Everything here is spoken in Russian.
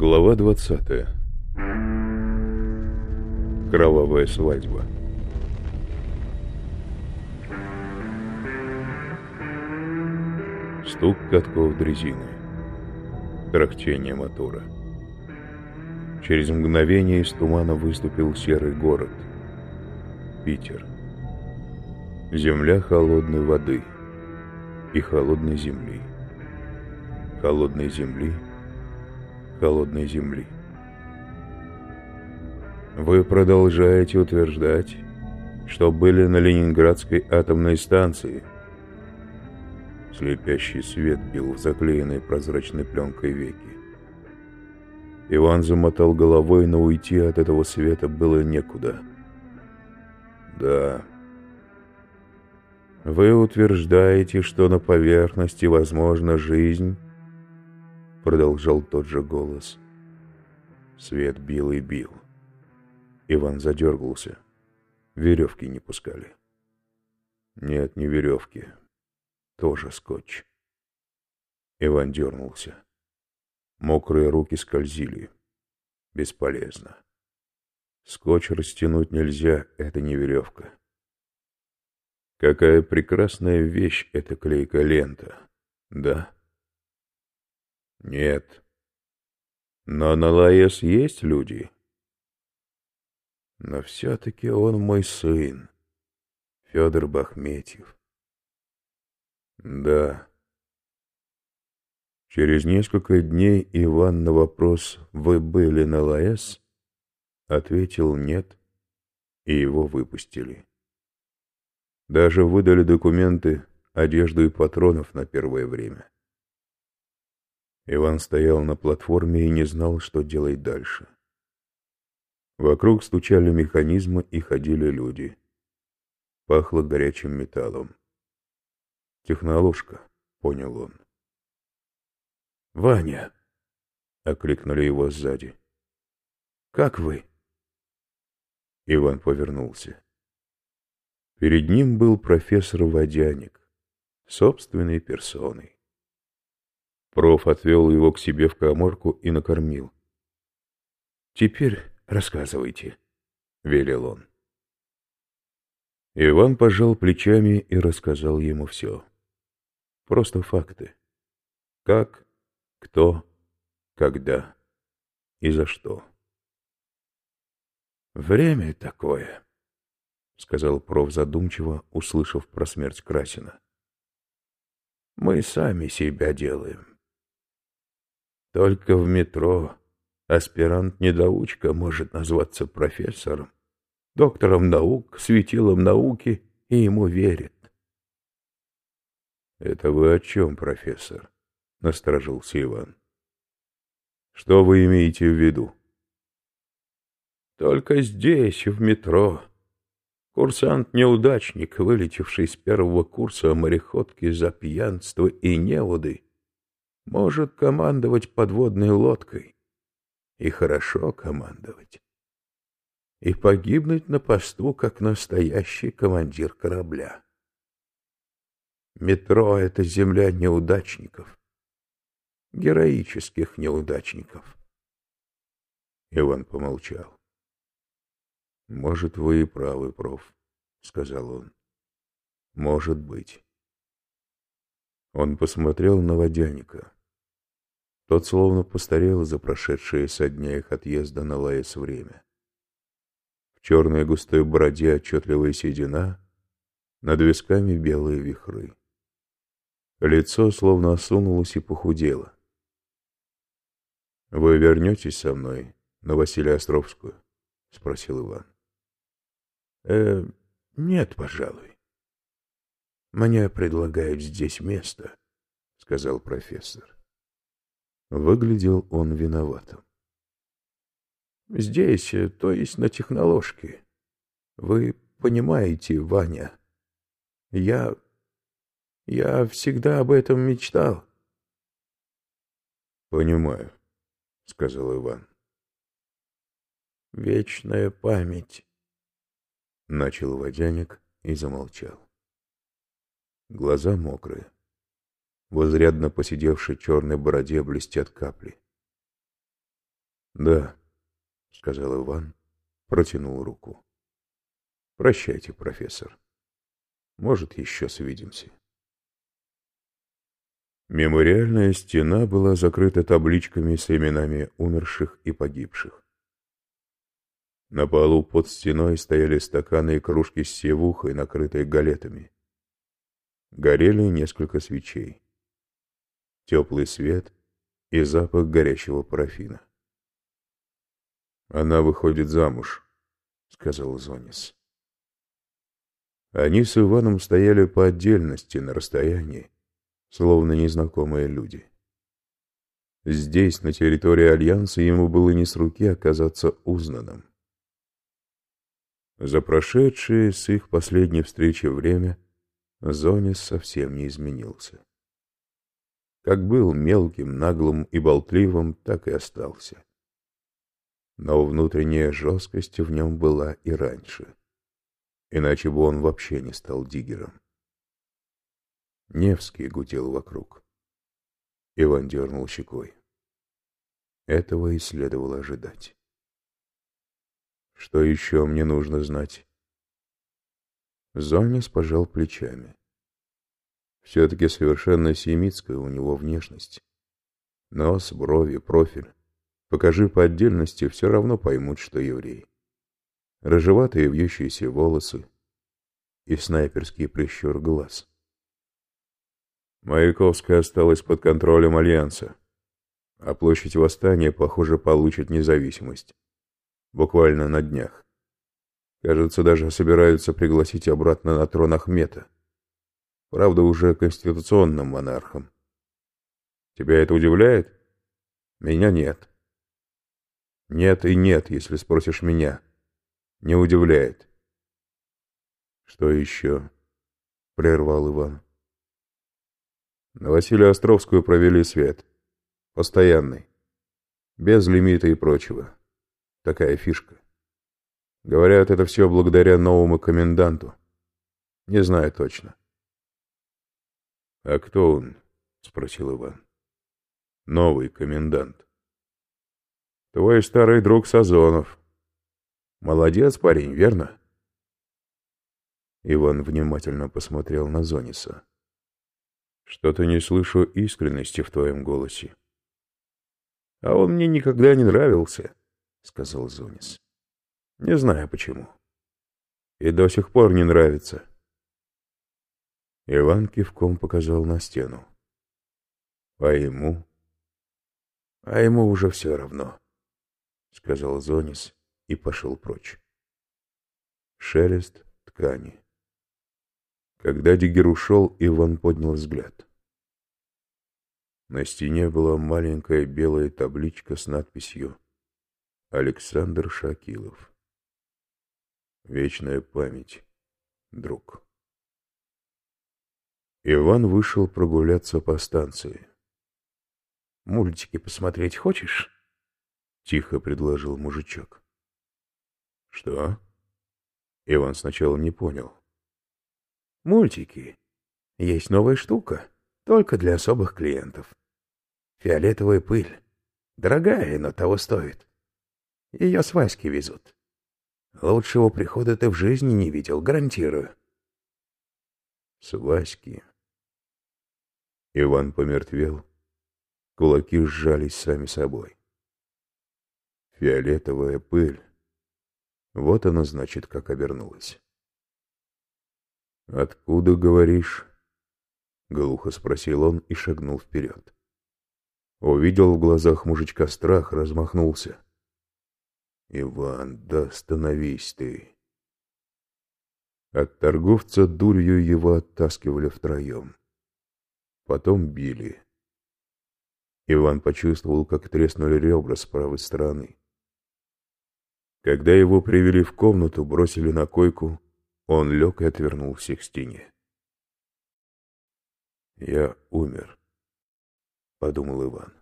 Глава 20. Кровавая свадьба. Стук катков дрезины. Трахтение мотора. Через мгновение из тумана выступил серый город. Питер. Земля холодной воды и холодной земли. Холодной земли — холодной земли. Вы продолжаете утверждать, что были на Ленинградской атомной станции. Слепящий свет бил в заклеенной прозрачной пленкой веки. Иван замотал головой, но уйти от этого света было некуда. Да. Вы утверждаете, что на поверхности возможна жизнь, — продолжал тот же голос. Свет бил и бил. Иван задергался. Веревки не пускали. Нет, не веревки. Тоже скотч. Иван дернулся. Мокрые руки скользили. Бесполезно. Скотч растянуть нельзя, это не веревка. Какая прекрасная вещь эта клейкая лента, да? Нет. Но на Лаэс есть люди. Но все-таки он мой сын, Федор Бахметьев. Да. Через несколько дней Иван на вопрос «Вы были на Лаэс?» ответил «нет», и его выпустили. Даже выдали документы, одежду и патронов на первое время. Иван стоял на платформе и не знал, что делать дальше. Вокруг стучали механизмы и ходили люди. Пахло горячим металлом. «Техноложка», — понял он. «Ваня!» — окликнули его сзади. «Как вы?» Иван повернулся. Перед ним был профессор Водяник, собственной персоной. Проф отвел его к себе в коморку и накормил. «Теперь рассказывайте», — велел он. Иван пожал плечами и рассказал ему все. Просто факты. Как, кто, когда и за что. «Время такое», — сказал проф задумчиво, услышав про смерть Красина. «Мы сами себя делаем. Только в метро аспирант-недоучка может назваться профессором, доктором наук, светилом науки, и ему верят. — Это вы о чем, профессор? — насторожился Иван. — Что вы имеете в виду? — Только здесь, в метро. Курсант-неудачник, вылетевший с первого курса мореходки за пьянство и неводы, может командовать подводной лодкой. И хорошо командовать. И погибнуть на посту, как настоящий командир корабля. Метро — это земля неудачников. Героических неудачников. Иван помолчал. «Может, вы и правы, проф», — сказал он. «Может быть». Он посмотрел на водяника. Тот словно постарел за прошедшие со дня их отъезда на Лаэс время. В черной густой бороде отчетливая седина, над висками белые вихры. Лицо словно осунулось и похудело. — Вы вернетесь со мной на Василия Островскую? — спросил Иван. — Э, нет, пожалуй. — Мне предлагают здесь место, — сказал профессор. Выглядел он виноватым. «Здесь, э, то есть на техноложке. Вы понимаете, Ваня, я... я всегда об этом мечтал». «Понимаю», — сказал Иван. «Вечная память», — начал водяник и замолчал. Глаза мокрые. В изрядно посидевшей черной бороде блестят капли. Да, сказал Иван, протянул руку. Прощайте, профессор. Может, еще свидимся. Мемориальная стена была закрыта табличками с именами умерших и погибших. На полу под стеной стояли стаканы и кружки с севухой, накрытые галетами. Горели несколько свечей. Теплый свет и запах горящего парафина. «Она выходит замуж», — сказал Зонис. Они с Иваном стояли по отдельности, на расстоянии, словно незнакомые люди. Здесь, на территории Альянса, ему было не с руки оказаться узнанным. За прошедшее с их последней встречи время Зонис совсем не изменился. Как был мелким, наглым и болтливым, так и остался. Но внутренняя жесткость в нем была и раньше. Иначе бы он вообще не стал диггером. Невский гудел вокруг. Иван дернул щекой. Этого и следовало ожидать. Что еще мне нужно знать? Зонис пожал плечами. Все-таки совершенно семитская у него внешность. Нос, брови, профиль. Покажи по отдельности, все равно поймут, что еврей. Рыжеватые вьющиеся волосы и снайперский прищур глаз. Маяковская осталась под контролем Альянса, а площадь Восстания, похоже, получит независимость буквально на днях. Кажется, даже собираются пригласить обратно на трон Ахмета. Правда, уже конституционным монархом. Тебя это удивляет? Меня нет. Нет и нет, если спросишь меня. Не удивляет. Что еще? Прервал Иван. На Василию Островскую провели свет. Постоянный. Без лимита и прочего. Такая фишка. Говорят, это все благодаря новому коменданту. Не знаю точно. — А кто он? — спросил Иван. — Новый комендант. — Твой старый друг Сазонов. Молодец парень, верно? Иван внимательно посмотрел на Зониса. — Что-то не слышу искренности в твоем голосе. — А он мне никогда не нравился. —— сказал Зунис. — Не знаю почему. И до сих пор не нравится. Иван кивком показал на стену. — А ему? — А ему уже все равно, — сказал Зонис и пошел прочь. Шелест ткани. Когда Диггер ушел, Иван поднял взгляд. На стене была маленькая белая табличка с надписью Александр Шакилов. Вечная память, друг. Иван вышел прогуляться по станции. «Мультики посмотреть хочешь?» — тихо предложил мужичок. «Что?» Иван сначала не понял. «Мультики. Есть новая штука, только для особых клиентов. Фиолетовая пыль. Дорогая, но того стоит. Ее с Васьки везут. Лучшего прихода ты в жизни не видел, гарантирую. С Васьки. Иван помертвел. Кулаки сжались сами собой. Фиолетовая пыль. Вот она, значит, как обернулась. «Откуда, говоришь?» — глухо спросил он и шагнул вперед. Увидел в глазах мужичка страх, размахнулся. Иван, да остановись ты. От торговца дурью его оттаскивали втроем. Потом били. Иван почувствовал, как треснули ребра с правой стороны. Когда его привели в комнату, бросили на койку, он лег и отвернулся к стене. «Я умер», — подумал Иван.